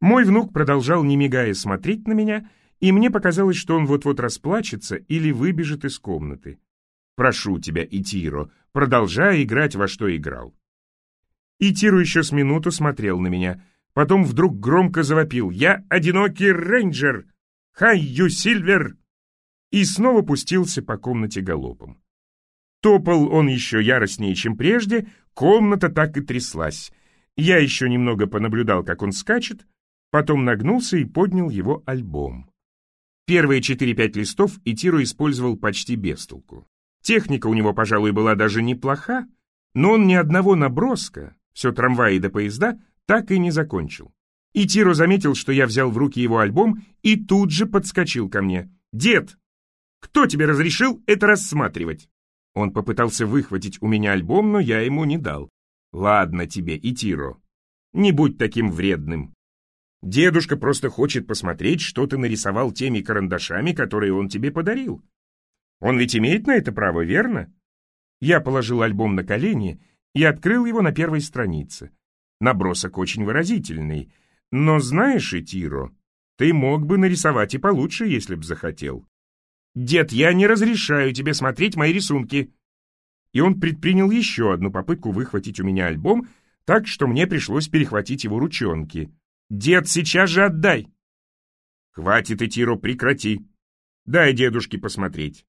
Мой внук продолжал, не мигая, смотреть на меня, и мне показалось, что он вот-вот расплачется или выбежит из комнаты. «Прошу тебя, Итиро, продолжай играть во что играл». Итиро еще с минуту смотрел на меня, потом вдруг громко завопил «Я одинокий рейнджер! Хай, ю, Сильвер!» и снова пустился по комнате галопом. Топал он еще яростнее, чем прежде, комната так и тряслась. Я еще немного понаблюдал, как он скачет, потом нагнулся и поднял его альбом. Первые 4-5 листов Итиро использовал почти без толку. Техника у него, пожалуй, была даже неплоха, но он ни одного наброска, все трамваи до поезда, так и не закончил. Итиро заметил, что я взял в руки его альбом и тут же подскочил ко мне. «Дед, кто тебе разрешил это рассматривать?» Он попытался выхватить у меня альбом, но я ему не дал. «Ладно тебе, Итиро, не будь таким вредным. Дедушка просто хочет посмотреть, что ты нарисовал теми карандашами, которые он тебе подарил. Он ведь имеет на это право, верно?» Я положил альбом на колени и открыл его на первой странице. Набросок очень выразительный. Но знаешь, Итиро, ты мог бы нарисовать и получше, если б захотел. «Дед, я не разрешаю тебе смотреть мои рисунки!» И он предпринял еще одну попытку выхватить у меня альбом, так что мне пришлось перехватить его ручонки. «Дед, сейчас же отдай!» «Хватит, Этиро, прекрати! Дай дедушке посмотреть.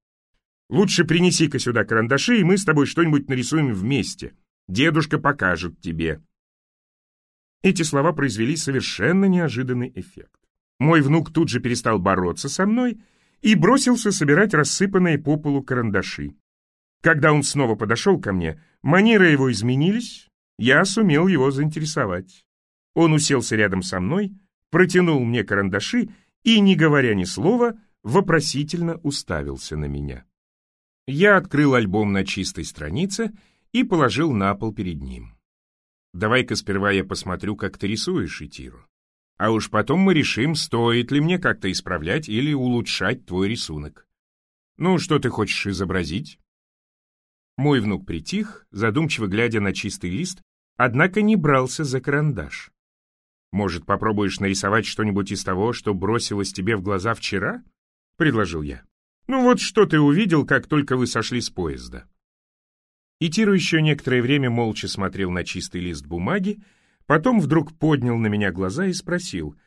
Лучше принеси-ка сюда карандаши, и мы с тобой что-нибудь нарисуем вместе. Дедушка покажет тебе». Эти слова произвели совершенно неожиданный эффект. Мой внук тут же перестал бороться со мной и бросился собирать рассыпанные по полу карандаши. Когда он снова подошел ко мне, манеры его изменились, я сумел его заинтересовать. Он уселся рядом со мной, протянул мне карандаши и, не говоря ни слова, вопросительно уставился на меня. Я открыл альбом на чистой странице и положил на пол перед ним. «Давай-ка сперва я посмотрю, как ты рисуешь, Итиру. А уж потом мы решим, стоит ли мне как-то исправлять или улучшать твой рисунок. Ну, что ты хочешь изобразить? Мой внук притих, задумчиво глядя на чистый лист, однако не брался за карандаш. «Может, попробуешь нарисовать что-нибудь из того, что бросилось тебе в глаза вчера?» — предложил я. «Ну вот что ты увидел, как только вы сошли с поезда?» Итиру еще некоторое время молча смотрел на чистый лист бумаги, Потом вдруг поднял на меня глаза и спросил,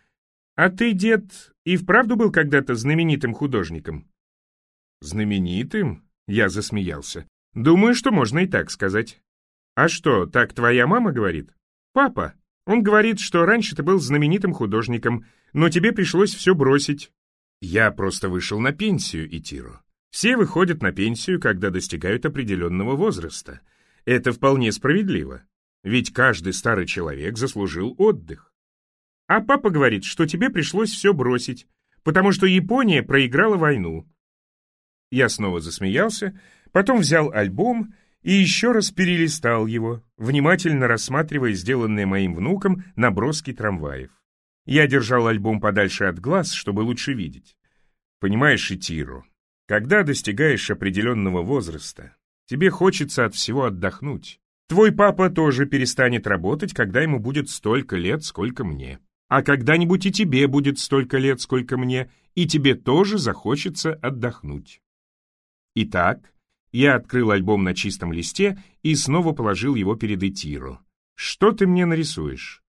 «А ты, дед, и вправду был когда-то знаменитым художником?» «Знаменитым?» — я засмеялся. «Думаю, что можно и так сказать». «А что, так твоя мама говорит?» «Папа. Он говорит, что раньше ты был знаменитым художником, но тебе пришлось все бросить». «Я просто вышел на пенсию, Итиру. Все выходят на пенсию, когда достигают определенного возраста. Это вполне справедливо. Ведь каждый старый человек заслужил отдых. А папа говорит, что тебе пришлось все бросить, потому что Япония проиграла войну. Я снова засмеялся, потом взял альбом и еще раз перелистал его, внимательно рассматривая сделанные моим внуком наброски трамваев. Я держал альбом подальше от глаз, чтобы лучше видеть. Понимаешь, Итиру, когда достигаешь определенного возраста, тебе хочется от всего отдохнуть. Твой папа тоже перестанет работать, когда ему будет столько лет, сколько мне. А когда-нибудь и тебе будет столько лет, сколько мне, и тебе тоже захочется отдохнуть. Итак, я открыл альбом на чистом листе и снова положил его перед Этиру. Что ты мне нарисуешь?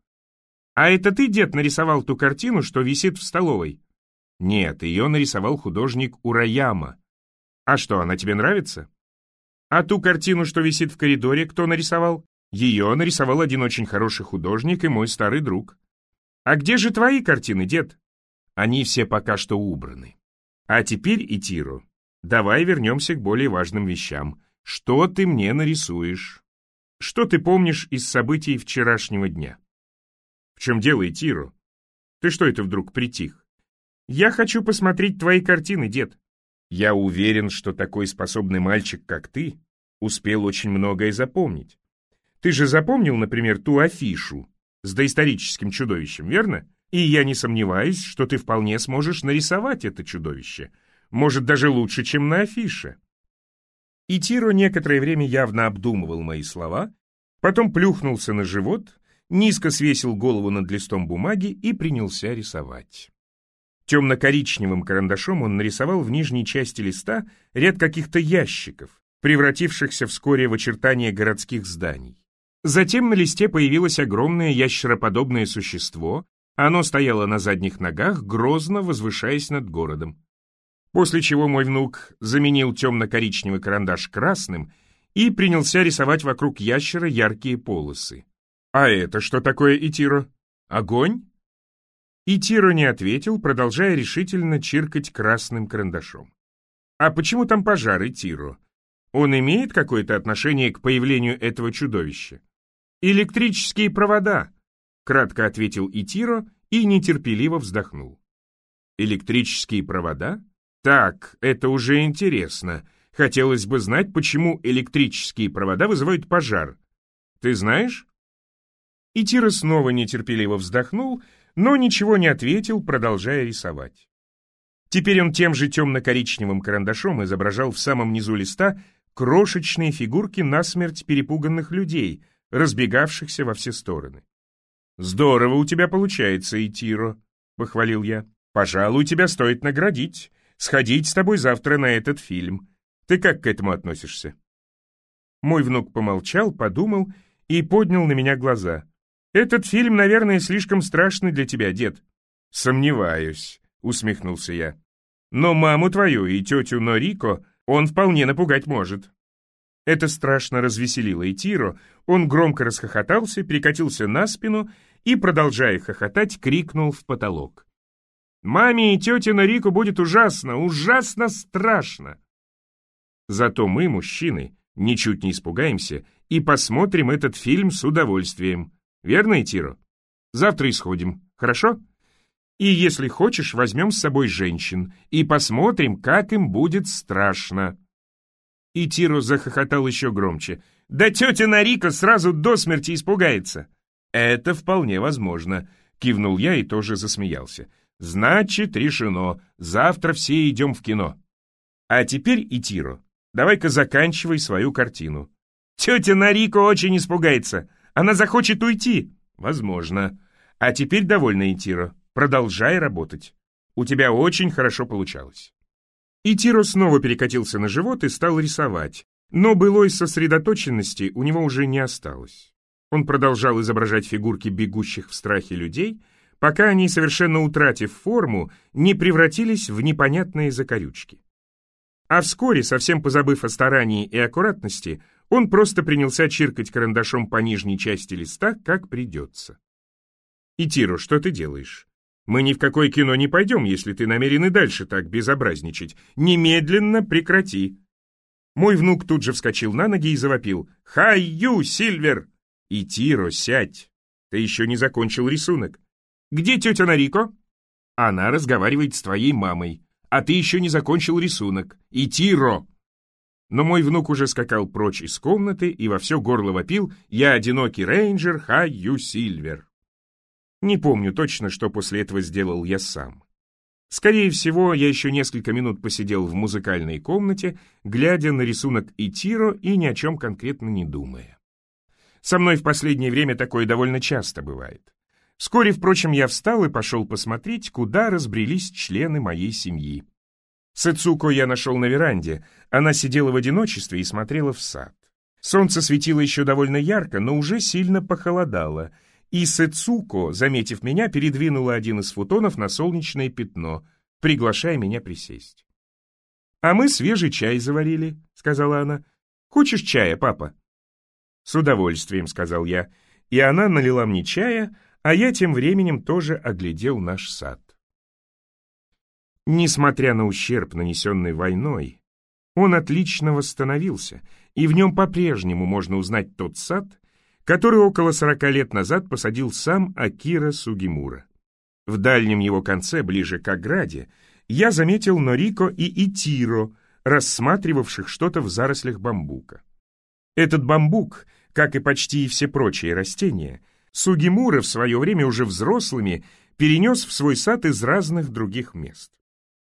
А это ты, дед, нарисовал ту картину, что висит в столовой? Нет, ее нарисовал художник Ураяма. А что, она тебе нравится? А ту картину, что висит в коридоре, кто нарисовал? Ее нарисовал один очень хороший художник и мой старый друг. А где же твои картины, дед? Они все пока что убраны. А теперь, Итиру, давай вернемся к более важным вещам. Что ты мне нарисуешь? Что ты помнишь из событий вчерашнего дня? В чем дело, Итиру? Ты что это вдруг притих? Я хочу посмотреть твои картины, дед. Я уверен, что такой способный мальчик, как ты, успел очень многое запомнить. Ты же запомнил, например, ту афишу с доисторическим чудовищем, верно? И я не сомневаюсь, что ты вполне сможешь нарисовать это чудовище. Может, даже лучше, чем на афише. И Тиро некоторое время явно обдумывал мои слова, потом плюхнулся на живот, низко свесил голову над листом бумаги и принялся рисовать. Темно-коричневым карандашом он нарисовал в нижней части листа ряд каких-то ящиков, превратившихся вскоре в очертания городских зданий. Затем на листе появилось огромное ящероподобное существо, оно стояло на задних ногах, грозно возвышаясь над городом. После чего мой внук заменил темно-коричневый карандаш красным и принялся рисовать вокруг ящера яркие полосы. «А это что такое, Итиро? Огонь?» Итиро не ответил, продолжая решительно чиркать красным карандашом. «А почему там пожар, Итиро? Он имеет какое-то отношение к появлению этого чудовища?» «Электрические провода», — кратко ответил Итиро и нетерпеливо вздохнул. «Электрические провода? Так, это уже интересно. Хотелось бы знать, почему электрические провода вызывают пожар. Ты знаешь?» Итиро снова нетерпеливо вздохнул, но ничего не ответил, продолжая рисовать. Теперь он тем же темно-коричневым карандашом изображал в самом низу листа крошечные фигурки насмерть перепуганных людей, разбегавшихся во все стороны. «Здорово у тебя получается, Итиро», — похвалил я. «Пожалуй, тебя стоит наградить, сходить с тобой завтра на этот фильм. Ты как к этому относишься?» Мой внук помолчал, подумал и поднял на меня глаза. «Этот фильм, наверное, слишком страшный для тебя, дед». «Сомневаюсь», — усмехнулся я. «Но маму твою и тетю Норико он вполне напугать может». Это страшно развеселило Итиро, он громко расхохотался, перекатился на спину и, продолжая хохотать, крикнул в потолок. «Маме и тете Норико будет ужасно, ужасно страшно!» Зато мы, мужчины, ничуть не испугаемся и посмотрим этот фильм с удовольствием. Верно, Итиро? Завтра исходим, хорошо? И если хочешь, возьмем с собой женщин и посмотрим, как им будет страшно. И Тиро захохотал еще громче. «Да тетя Нарика сразу до смерти испугается!» «Это вполне возможно», — кивнул я и тоже засмеялся. «Значит, решено. Завтра все идем в кино». «А теперь, Итиро, давай-ка заканчивай свою картину». «Тетя Нарико очень испугается. Она захочет уйти». «Возможно. А теперь довольна, Итиро. Продолжай работать. У тебя очень хорошо получалось». И Тиро снова перекатился на живот и стал рисовать, но былой сосредоточенности у него уже не осталось. Он продолжал изображать фигурки бегущих в страхе людей, пока они, совершенно утратив форму, не превратились в непонятные закорючки. А вскоре, совсем позабыв о старании и аккуратности, он просто принялся чиркать карандашом по нижней части листа, как придется. «Итиро, что ты делаешь?» Мы ни в какое кино не пойдем, если ты намерен и дальше так безобразничать. Немедленно прекрати!» Мой внук тут же вскочил на ноги и завопил. «Хай-ю, Сильвер!» «И Тиро, сядь! Ты еще не закончил рисунок. Где тетя Нарико?» «Она разговаривает с твоей мамой, а ты еще не закончил рисунок. И Тиро!» Но мой внук уже скакал прочь из комнаты и во все горло вопил «Я одинокий рейнджер, хай-ю, Сильвер!» Не помню точно, что после этого сделал я сам. Скорее всего, я еще несколько минут посидел в музыкальной комнате, глядя на рисунок Итиро и ни о чем конкретно не думая. Со мной в последнее время такое довольно часто бывает. Вскоре, впрочем, я встал и пошел посмотреть, куда разбрелись члены моей семьи. Сэцуко я нашел на веранде. Она сидела в одиночестве и смотрела в сад. Солнце светило еще довольно ярко, но уже сильно похолодало — и Сэцуко, заметив меня, передвинула один из футонов на солнечное пятно, приглашая меня присесть. «А мы свежий чай заварили», — сказала она. «Хочешь чая, папа?» «С удовольствием», — сказал я, и она налила мне чая, а я тем временем тоже оглядел наш сад. Несмотря на ущерб, нанесенный войной, он отлично восстановился, и в нем по-прежнему можно узнать тот сад, который около 40 лет назад посадил сам Акира Сугимура. В дальнем его конце, ближе к ограде, я заметил Норико и Итиро, рассматривавших что-то в зарослях бамбука. Этот бамбук, как и почти все прочие растения, Сугимура в свое время уже взрослыми перенес в свой сад из разных других мест.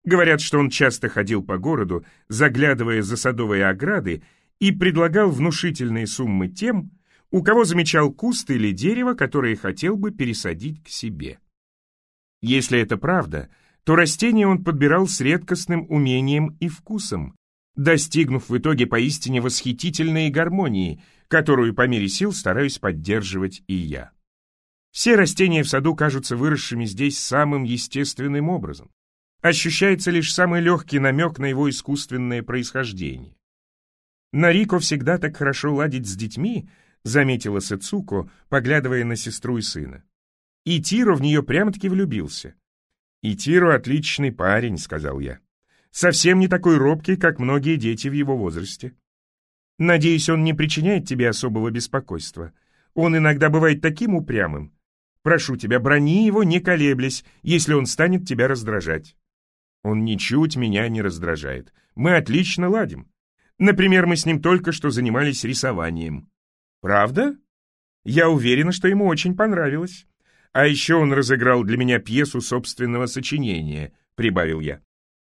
Говорят, что он часто ходил по городу, заглядывая за садовые ограды, и предлагал внушительные суммы тем, у кого замечал куст или дерево, которое хотел бы пересадить к себе. Если это правда, то растение он подбирал с редкостным умением и вкусом, достигнув в итоге поистине восхитительной гармонии, которую по мере сил стараюсь поддерживать и я. Все растения в саду кажутся выросшими здесь самым естественным образом. Ощущается лишь самый легкий намек на его искусственное происхождение. Нарико всегда так хорошо ладить с детьми, заметила Сацуко, поглядывая на сестру и сына. И Тиро в нее прямо-таки влюбился. «И Тиро отличный парень», — сказал я. «Совсем не такой робкий, как многие дети в его возрасте. Надеюсь, он не причиняет тебе особого беспокойства. Он иногда бывает таким упрямым, Прошу тебя, брони его, не колеблясь, если он станет тебя раздражать. Он ничуть меня не раздражает. Мы отлично ладим. Например, мы с ним только что занимались рисованием. Правда? Я уверена, что ему очень понравилось. А еще он разыграл для меня пьесу собственного сочинения, прибавил я.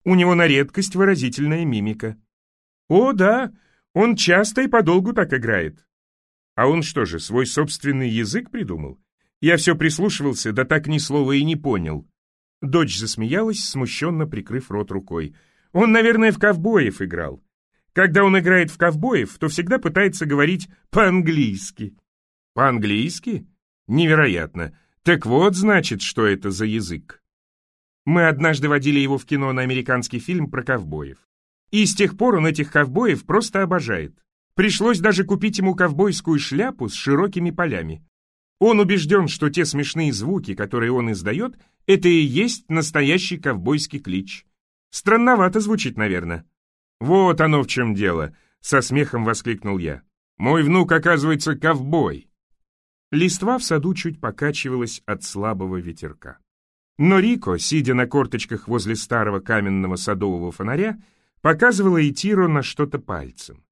У него на редкость выразительная мимика. О, да, он часто и подолгу так играет. А он что же, свой собственный язык придумал? Я все прислушивался, да так ни слова и не понял. Дочь засмеялась, смущенно прикрыв рот рукой. Он, наверное, в ковбоев играл. Когда он играет в ковбоев, то всегда пытается говорить по-английски. По-английски? Невероятно. Так вот, значит, что это за язык. Мы однажды водили его в кино на американский фильм про ковбоев. И с тех пор он этих ковбоев просто обожает. Пришлось даже купить ему ковбойскую шляпу с широкими полями. Он убежден, что те смешные звуки, которые он издает, это и есть настоящий ковбойский клич. Странновато звучит, наверное. Вот оно в чем дело, со смехом воскликнул я. Мой внук, оказывается, ковбой. Листва в саду чуть покачивалась от слабого ветерка. Но Рико, сидя на корточках возле старого каменного садового фонаря, показывала Итиро на что-то пальцем.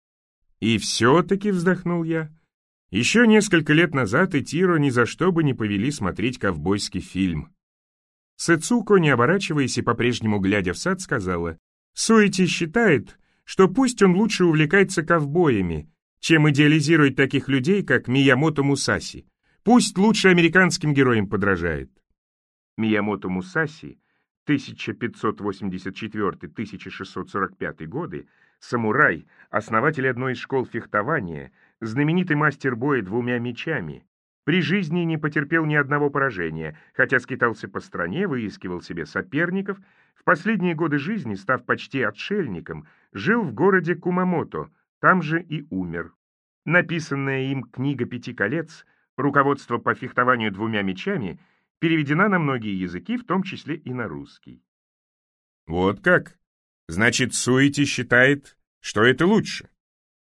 И все-таки, вздохнул я, — еще несколько лет назад и Тиро ни за что бы не повели смотреть ковбойский фильм. Сэцуко, не оборачиваясь и по-прежнему глядя в сад, сказала, «Суэти считает, что пусть он лучше увлекается ковбоями, чем идеализирует таких людей, как Миямото Мусаси. Пусть лучше американским героям подражает». Миямото Мусаси, 1584-1645 годы, самурай, основатель одной из школ фехтования – знаменитый мастер боя двумя мечами, при жизни не потерпел ни одного поражения, хотя скитался по стране, выискивал себе соперников, в последние годы жизни, став почти отшельником, жил в городе Кумамото, там же и умер. Написанная им книга «Пяти колец», руководство по фехтованию двумя мечами, переведена на многие языки, в том числе и на русский. Вот как? Значит, Суити считает, что это лучше.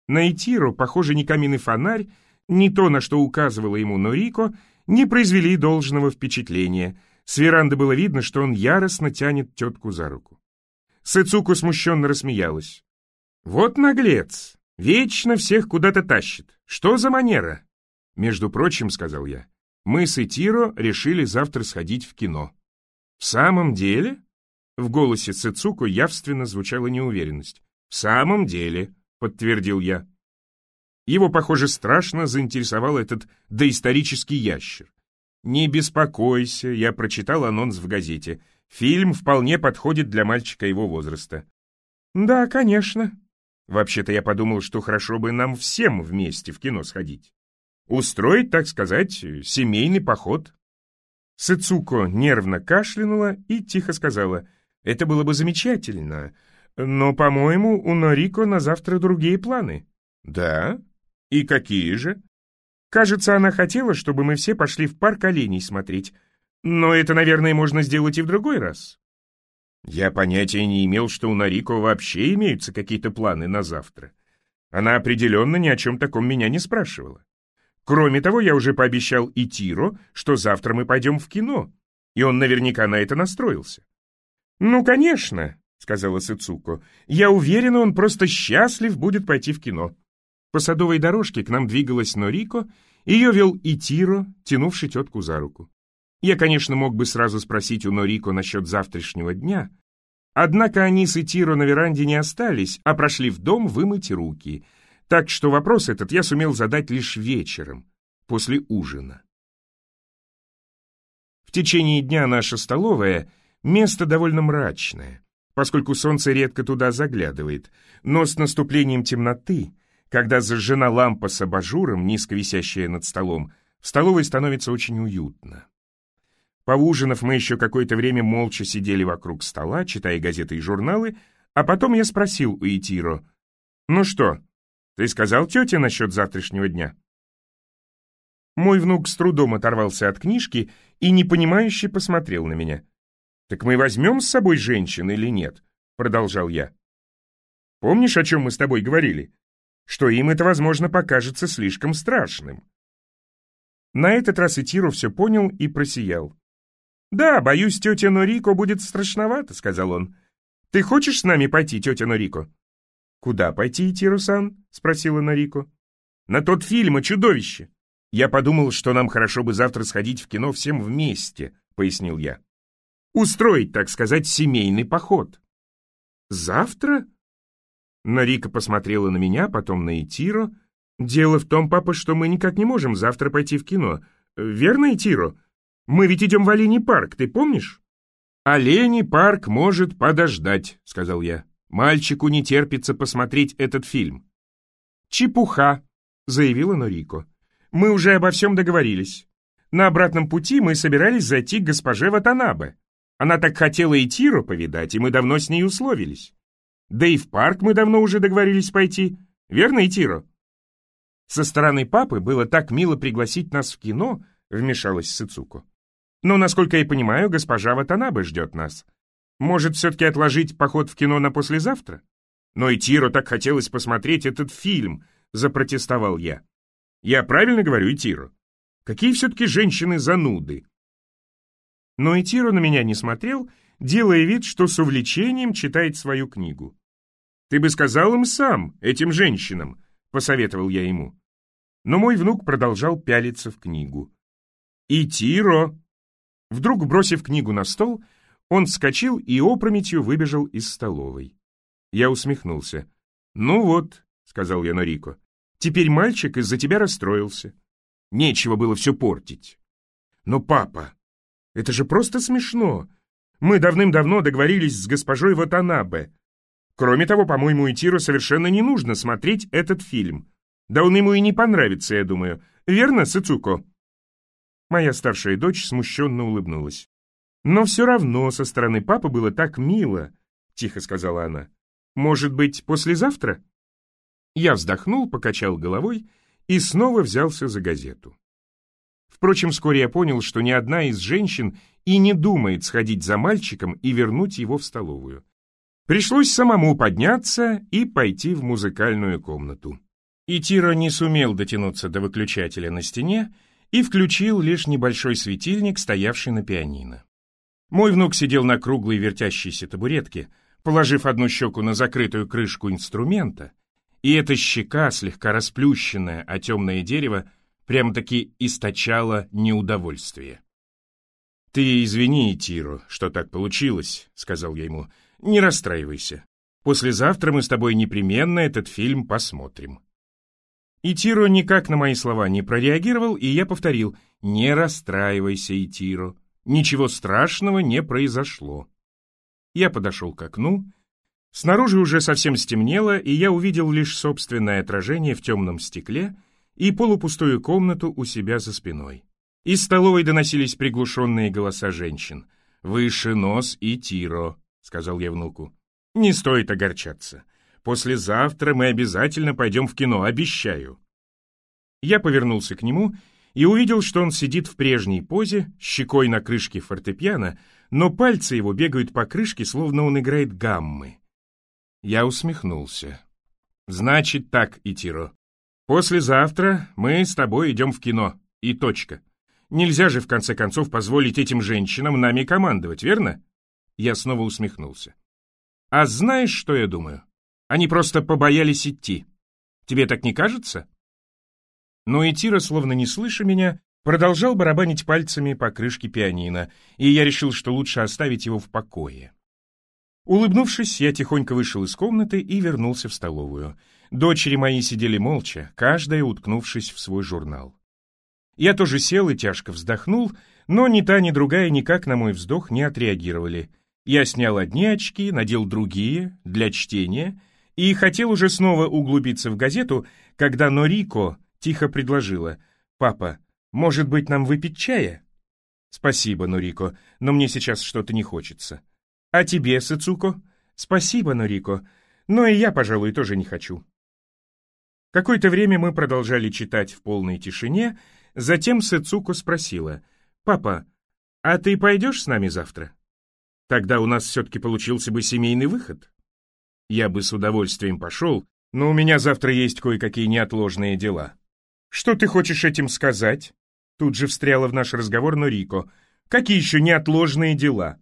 На Итиро, похоже, ни каменный фонарь, ни то, на что указывала ему Норико, не произвели должного впечатления. С веранды было видно, что он яростно тянет тетку за руку. Сэцуку смущенно рассмеялась. «Вот наглец! Вечно всех куда-то тащит. Что за манера?» «Между прочим, — сказал я, — мы с Итиро решили завтра сходить в кино». «В самом деле?» В голосе Сэцуку явственно звучала неуверенность. «В самом деле», подтвердил я. Его, похоже, страшно заинтересовал этот доисторический ящер. «Не беспокойся, я прочитал анонс в газете. Фильм вполне подходит для мальчика его возраста». «Да, конечно». «Вообще-то я подумал, что хорошо бы нам всем вместе в кино сходить. Устроить, так сказать, семейный поход». Сыцуко нервно кашлянула и тихо сказала, «Это было бы замечательно, но, по-моему, у Норико на завтра другие планы. Да? И какие же? Кажется, она хотела, чтобы мы все пошли в парк оленей смотреть. Но это, наверное, можно сделать и в другой раз. Я понятия не имел, что у Нарико вообще имеются какие-то планы на завтра. Она определенно ни о чем таком меня не спрашивала. Кроме того, я уже пообещал и Тиро, что завтра мы пойдем в кино, и он наверняка на это настроился. «Ну, конечно», сказала Сыцуко. «Я уверена, он просто счастлив будет пойти в кино». По садовой дорожке к нам двигалась Норико, ее вел Итиро, тянувший тетку за руку. Я, конечно, мог бы сразу спросить у Норико насчет завтрашнего дня, однако они с Итиро на веранде не остались, а прошли в дом вымыть руки. Так что вопрос этот я сумел задать лишь вечером, после ужина. В течение дня наша столовая — место довольно мрачное, поскольку солнце редко туда заглядывает, но с наступлением темноты, когда зажжена лампа с абажуром, низко висящая над столом, в столовой становится очень уютно. Поужинав, мы еще какое-то время молча сидели вокруг стола, читая газеты и журналы, а потом я спросил у Итиро, «Ну что, ты сказал тете насчет завтрашнего дня?» Мой внук с трудом оторвался от книжки и непонимающе посмотрел на меня. «Так мы возьмем с собой женщин или нет?» — продолжал я. «Помнишь, о чем мы с тобой говорили? Что им это, возможно, покажется слишком страшным». На этот раз Итиро все понял и просиял. «Да, боюсь, тетя Норико будет страшновато», — сказал он. «Ты хочешь с нами пойти, тетя Норико?» «Куда пойти, Итиро-сан?» — спросила Норико. «На тот фильм о чудовище. Я подумал, что нам хорошо бы завтра сходить в кино всем вместе», — пояснил я. «Устроить, так сказать, семейный поход». «Завтра?» Норико посмотрела на меня, потом на Итиро. «Дело в том, папа, что мы никак не можем завтра пойти в кино. Верно, Итиро?» Мы ведь идем в Оленей парк, ты помнишь?» «Оленей парк может подождать», — сказал я. «Мальчику не терпится посмотреть этот фильм». «Чепуха», — заявила Норико. «Мы уже обо всем договорились. На обратном пути мы собирались зайти к госпоже Ватанабе. Она так хотела и Тиру повидать, и мы давно с ней условились. Да и в парк мы давно уже договорились пойти. Верно, Итиро?» Со стороны папы было так мило пригласить нас в кино, вмешалась Сыцуко. Но, насколько я понимаю, госпожа Ватанабе ждет нас. Может, все-таки отложить поход в кино на послезавтра? Но и Тиро так хотелось посмотреть этот фильм, запротестовал я. Я правильно говорю, Тиро? Какие все-таки женщины зануды? Но и Тиро на меня не смотрел, делая вид, что с увлечением читает свою книгу. «Ты бы сказал им сам, этим женщинам», — посоветовал я ему. Но мой внук продолжал пялиться в книгу. «И Тиро!» Вдруг, бросив книгу на стол, он вскочил и опрометью выбежал из столовой. Я усмехнулся. «Ну вот», — сказал я Норико, — «теперь мальчик из-за тебя расстроился. Нечего было все портить». «Но, папа, это же просто смешно. Мы давным-давно договорились с госпожой Ватанабе. Кроме того, по-моему, Итиру совершенно не нужно смотреть этот фильм. Да он ему и не понравится, я думаю. Верно, Сыцуко?» Моя старшая дочь смущенно улыбнулась. «Но все равно со стороны папы было так мило», — тихо сказала она. «Может быть, послезавтра?» Я вздохнул, покачал головой и снова взялся за газету. Впрочем, вскоре я понял, что ни одна из женщин и не думает сходить за мальчиком и вернуть его в столовую. Пришлось самому подняться и пойти в музыкальную комнату. И Тиро не сумел дотянуться до выключателя на стене, и включил лишь небольшой светильник, стоявший на пианино. Мой внук сидел на круглой вертящейся табуретке, положив одну щеку на закрытую крышку инструмента, и эта щека, слегка расплющенная, а темное дерево, прямо-таки источало неудовольствие. «Ты извини, Тиро, что так получилось», — сказал я ему. «Не расстраивайся. Послезавтра мы с тобой непременно этот фильм посмотрим». Итиро никак на мои слова не прореагировал, и я повторил «Не расстраивайся, Итиро, ничего страшного не произошло». Я подошел к окну. Снаружи уже совсем стемнело, и я увидел лишь собственное отражение в темном стекле и полупустую комнату у себя за спиной. Из столовой доносились приглушенные голоса женщин. «Выше нос и Тиро», — сказал я внуку. «Не стоит огорчаться. Послезавтра мы обязательно пойдем в кино, обещаю». Я повернулся к нему и увидел, что он сидит в прежней позе, щекой на крышке фортепиано, но пальцы его бегают по крышке, словно он играет гаммы. Я усмехнулся. «Значит так, Итиро. Послезавтра мы с тобой идем в кино. И точка. Нельзя же, в конце концов, позволить этим женщинам нами командовать, верно?» Я снова усмехнулся. «А знаешь, что я думаю? Они просто побоялись идти. Тебе так не кажется? Но Этира, словно не слыша меня, продолжал барабанить пальцами по крышке пианино, и я решил, что лучше оставить его в покое. Улыбнувшись, я тихонько вышел из комнаты и вернулся в столовую. Дочери мои сидели молча, каждая уткнувшись в свой журнал. Я тоже сел и тяжко вздохнул, но ни та, ни другая никак на мой вздох не отреагировали. Я снял одни очки, надел другие, для чтения, и хотел уже снова углубиться в газету, когда Норико тихо предложила, «Папа, может быть, нам выпить чая?» «Спасибо, Норико, но мне сейчас что-то не хочется». «А тебе, Сыцуко?» «Спасибо, Норико, но и я, пожалуй, тоже не хочу». Какое-то время мы продолжали читать в полной тишине, затем Сыцуко спросила, «Папа, а ты пойдешь с нами завтра? Тогда у нас все-таки получился бы семейный выход». Я бы с удовольствием пошел, но у меня завтра есть кое-какие неотложные дела. «Что ты хочешь этим сказать?» Тут же встряла в наш разговор Норико. «Какие еще неотложные дела?»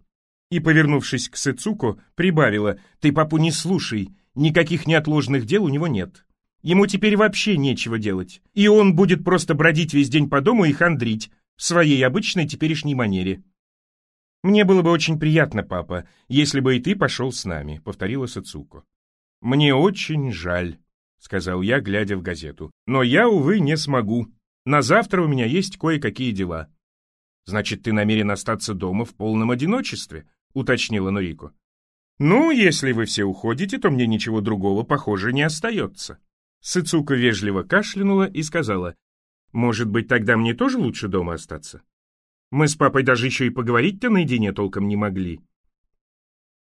И, повернувшись к Сыцуко, прибавила. «Ты папу не слушай, никаких неотложных дел у него нет. Ему теперь вообще нечего делать, и он будет просто бродить весь день по дому и хандрить в своей обычной теперешней манере». «Мне было бы очень приятно, папа, если бы и ты пошел с нами», — повторила Сыцуко. «Мне очень жаль», — сказал я, глядя в газету. «Но я, увы, не смогу. На завтра у меня есть кое-какие дела». «Значит, ты намерен остаться дома в полном одиночестве?» — уточнила Норико. «Ну, если вы все уходите, то мне ничего другого, похоже, не остается». Сыцука вежливо кашлянула и сказала, «Может быть, тогда мне тоже лучше дома остаться? Мы с папой даже еще и поговорить-то наедине толком не могли».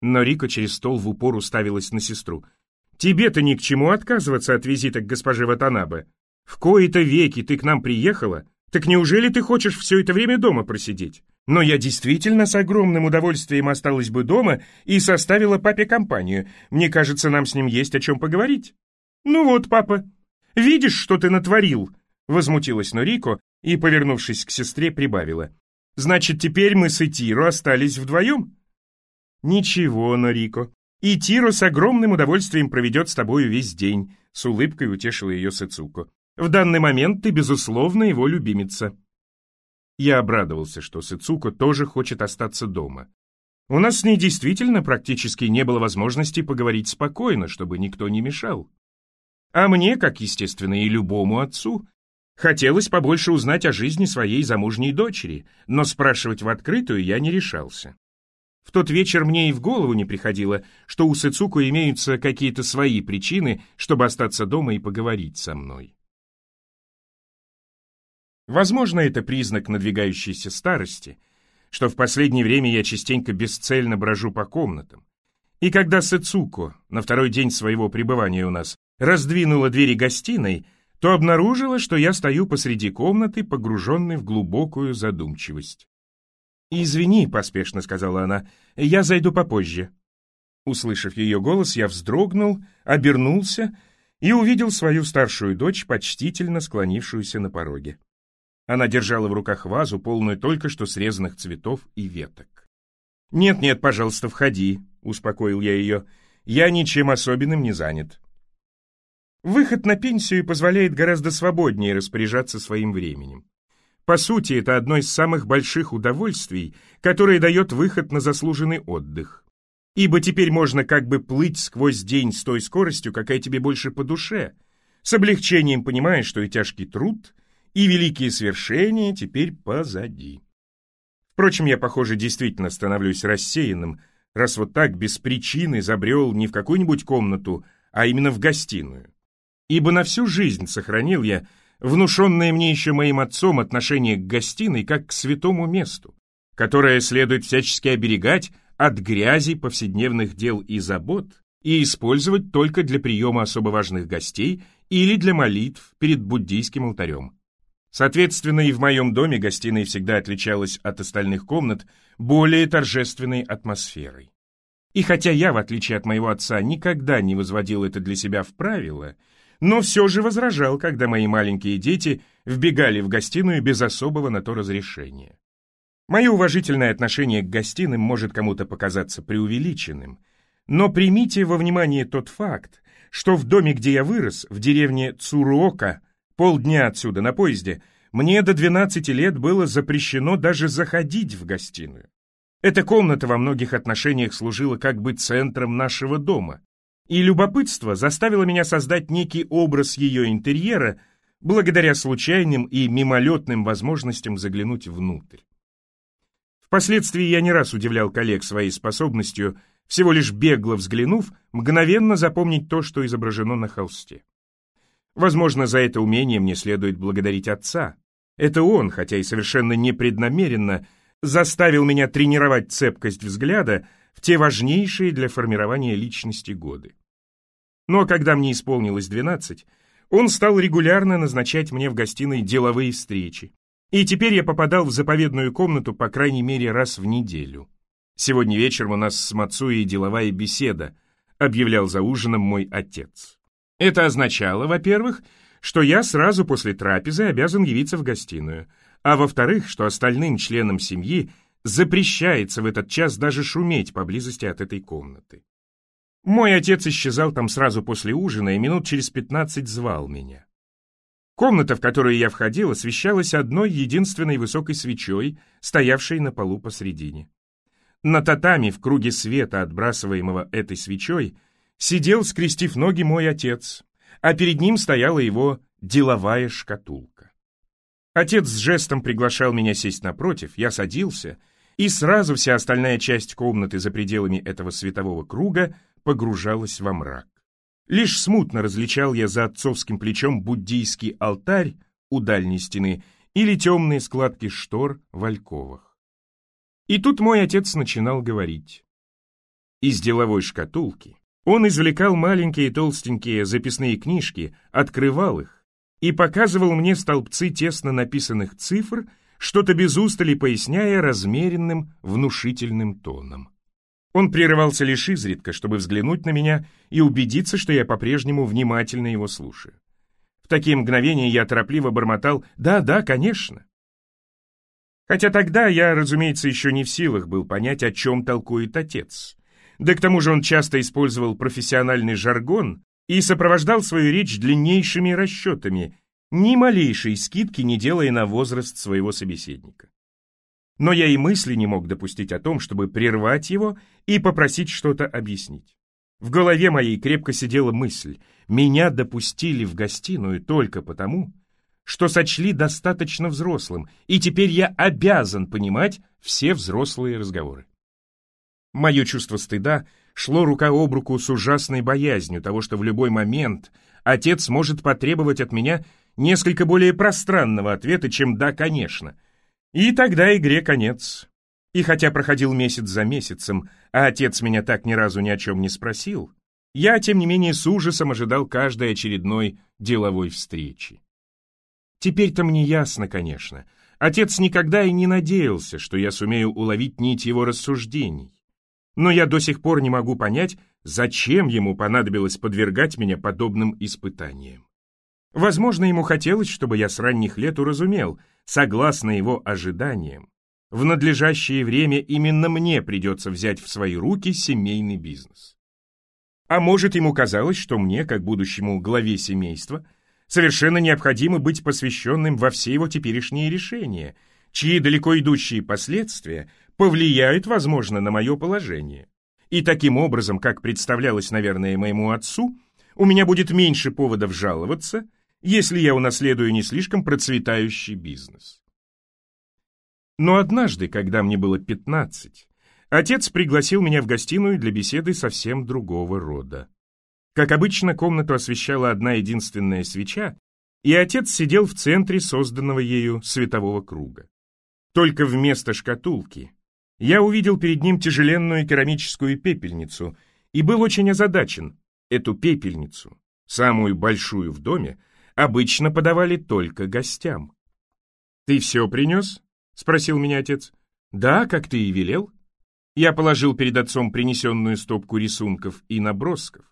Но Рико через стол в упор уставилась на сестру — Тебе-то ни к чему отказываться от визита к госпоже Ватанабе. В кои-то веки ты к нам приехала, так неужели ты хочешь все это время дома просидеть? Но я действительно с огромным удовольствием осталась бы дома и составила папе компанию. Мне кажется, нам с ним есть о чем поговорить. Ну вот, папа, видишь, что ты натворил? Возмутилась Норико и, повернувшись к сестре, прибавила. Значит, теперь мы с Итиро остались вдвоем? Ничего, Норико, и Тиро с огромным удовольствием проведет с тобою весь день», — с улыбкой утешила ее Сыцуко. «В данный момент ты, безусловно, его любимица». Я обрадовался, что Сыцуко тоже хочет остаться дома. У нас с ней действительно практически не было возможности поговорить спокойно, чтобы никто не мешал. А мне, как, естественно, и любому отцу, хотелось побольше узнать о жизни своей замужней дочери, но спрашивать в открытую я не решался. В тот вечер мне и в голову не приходило, что у Сыцуку имеются какие-то свои причины, чтобы остаться дома и поговорить со мной. Возможно, это признак надвигающейся старости, что в последнее время я частенько бесцельно брожу по комнатам. И когда Сыцуко на второй день своего пребывания у нас раздвинула двери гостиной, то обнаружила, что я стою посреди комнаты, погруженный в глубокую задумчивость. «Извини», — поспешно сказала она, — «я зайду попозже». Услышав ее голос, я вздрогнул, обернулся и увидел свою старшую дочь, почтительно склонившуюся на пороге. Она держала в руках вазу, полную только что срезанных цветов и веток. «Нет-нет, пожалуйста, входи», — успокоил я ее. «Я ничем особенным не занят». Выход на пенсию позволяет гораздо свободнее распоряжаться своим временем. По сути, это одно из самых больших удовольствий, которое дает выход на заслуженный отдых. Ибо теперь можно как бы плыть сквозь день с той скоростью, какая тебе больше по душе, с облегчением понимая, что и тяжкий труд, и великие свершения теперь позади. Впрочем, я, похоже, действительно становлюсь рассеянным, раз вот так без причины забрел не в какую-нибудь комнату, а именно в гостиную. Ибо на всю жизнь сохранил я внушенное мне еще моим отцом отношение к гостиной как к святому месту, которое следует всячески оберегать от грязи повседневных дел и забот и использовать только для приема особо важных гостей или для молитв перед буддийским алтарем. Соответственно, и в моем доме гостиная всегда отличалась от остальных комнат более торжественной атмосферой. И хотя я, в отличие от моего отца, никогда не возводил это для себя в правило, но все же возражал, когда мои маленькие дети вбегали в гостиную без особого на то разрешения. Мое уважительное отношение к гостиным может кому-то показаться преувеличенным, но примите во внимание тот факт, что в доме, где я вырос, в деревне Цуруока, полдня отсюда на поезде, мне до 12 лет было запрещено даже заходить в гостиную. Эта комната во многих отношениях служила как бы центром нашего дома, И любопытство заставило меня создать некий образ ее интерьера, благодаря случайным и мимолетным возможностям заглянуть внутрь. Впоследствии я не раз удивлял коллег своей способностью, всего лишь бегло взглянув, мгновенно запомнить то, что изображено на холсте. Возможно, за это умение мне следует благодарить отца. Это он, хотя и совершенно непреднамеренно, заставил меня тренировать цепкость взгляда в те важнейшие для формирования личности годы. Но когда мне исполнилось 12, он стал регулярно назначать мне в гостиной деловые встречи, и теперь я попадал в заповедную комнату по крайней мере раз в неделю. Сегодня вечером у нас с Мацуей деловая беседа, объявлял за ужином мой отец. Это означало, во-первых, что я сразу после трапезы обязан явиться в гостиную, а во-вторых, что остальным членам семьи запрещается в этот час даже шуметь поблизости от этой комнаты. Мой отец исчезал там сразу после ужина и минут через пятнадцать звал меня. Комната, в которую я входил, освещалась одной единственной высокой свечой, стоявшей на полу посредине. На татами в круге света, отбрасываемого этой свечой, сидел, скрестив ноги, мой отец, а перед ним стояла его деловая шкатулка. Отец с жестом приглашал меня сесть напротив, я садился, и сразу вся остальная часть комнаты за пределами этого светового круга погружалась во мрак. Лишь смутно различал я за отцовским плечом буддийский алтарь у дальней стены или темные складки штор в альковах. И тут мой отец начинал говорить. Из деловой шкатулки он извлекал маленькие толстенькие записные книжки, открывал их и показывал мне столбцы тесно написанных цифр, что-то без устали поясняя размеренным, внушительным тоном. Он прерывался лишь изредка, чтобы взглянуть на меня и убедиться, что я по-прежнему внимательно его слушаю. В такие мгновения я торопливо бормотал «Да, да, конечно». Хотя тогда я, разумеется, еще не в силах был понять, о чем толкует отец. Да к тому же он часто использовал профессиональный жаргон и сопровождал свою речь длиннейшими расчетами, ни малейшей скидки не делая на возраст своего собеседника но я и мысли не мог допустить о том, чтобы прервать его и попросить что-то объяснить. В голове моей крепко сидела мысль, меня допустили в гостиную только потому, что сочли достаточно взрослым, и теперь я обязан понимать все взрослые разговоры. Мое чувство стыда шло рука об руку с ужасной боязнью того, что в любой момент отец может потребовать от меня несколько более пространного ответа, чем «да, конечно», и тогда игре конец. И хотя проходил месяц за месяцем, а отец меня так ни разу ни о чем не спросил, я, тем не менее, с ужасом ожидал каждой очередной деловой встречи. Теперь-то мне ясно, конечно. Отец никогда и не надеялся, что я сумею уловить нить его рассуждений. Но я до сих пор не могу понять, зачем ему понадобилось подвергать меня подобным испытаниям. Возможно, ему хотелось, чтобы я с ранних лет уразумел, согласно его ожиданиям, в надлежащее время именно мне придется взять в свои руки семейный бизнес. А может, ему казалось, что мне, как будущему главе семейства, совершенно необходимо быть посвященным во все его теперешние решения, чьи далеко идущие последствия повлияют, возможно, на мое положение. И таким образом, как представлялось, наверное, моему отцу, у меня будет меньше поводов жаловаться – если я унаследую не слишком процветающий бизнес. Но однажды, когда мне было 15, отец пригласил меня в гостиную для беседы совсем другого рода. Как обычно, комнату освещала одна единственная свеча, и отец сидел в центре созданного ею светового круга. Только вместо шкатулки я увидел перед ним тяжеленную керамическую пепельницу и был очень озадачен. Эту пепельницу, самую большую в доме, обычно подавали только гостям. «Ты все принес?» — спросил меня отец. «Да, как ты и велел». Я положил перед отцом принесенную стопку рисунков и набросков,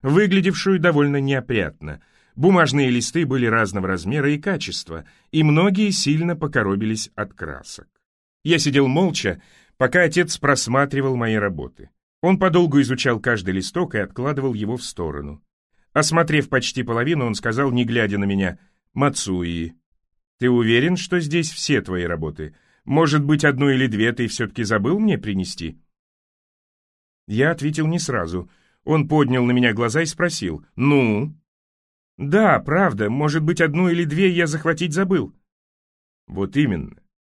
выглядевшую довольно неопрятно. Бумажные листы были разного размера и качества, и многие сильно покоробились от красок. Я сидел молча, пока отец просматривал мои работы. Он подолгу изучал каждый листок и откладывал его в сторону. Осмотрев почти половину, он сказал, не глядя на меня, «Мацуи, ты уверен, что здесь все твои работы? Может быть, одну или две ты все-таки забыл мне принести?» Я ответил не сразу. Он поднял на меня глаза и спросил, «Ну?» «Да, правда, может быть, одну или две я захватить забыл». «Вот именно.